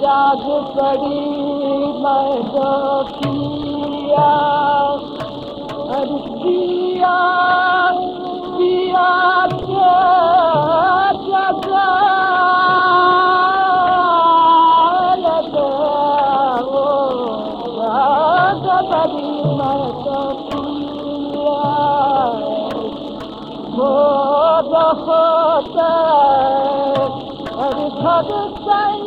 जागरी दफ़ रु Oh, the hotel, and it's hard to say.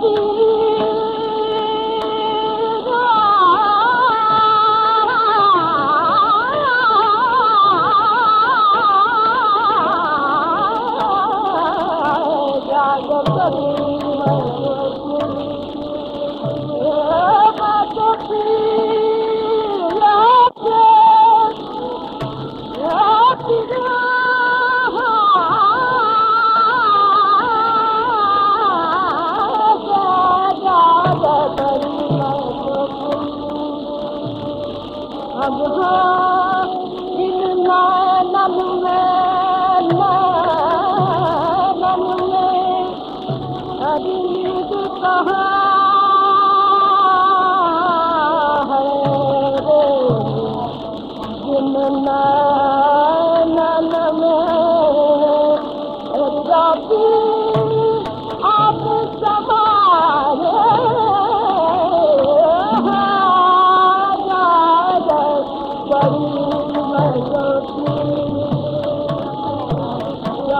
گي ڳالهه नमूने नमूने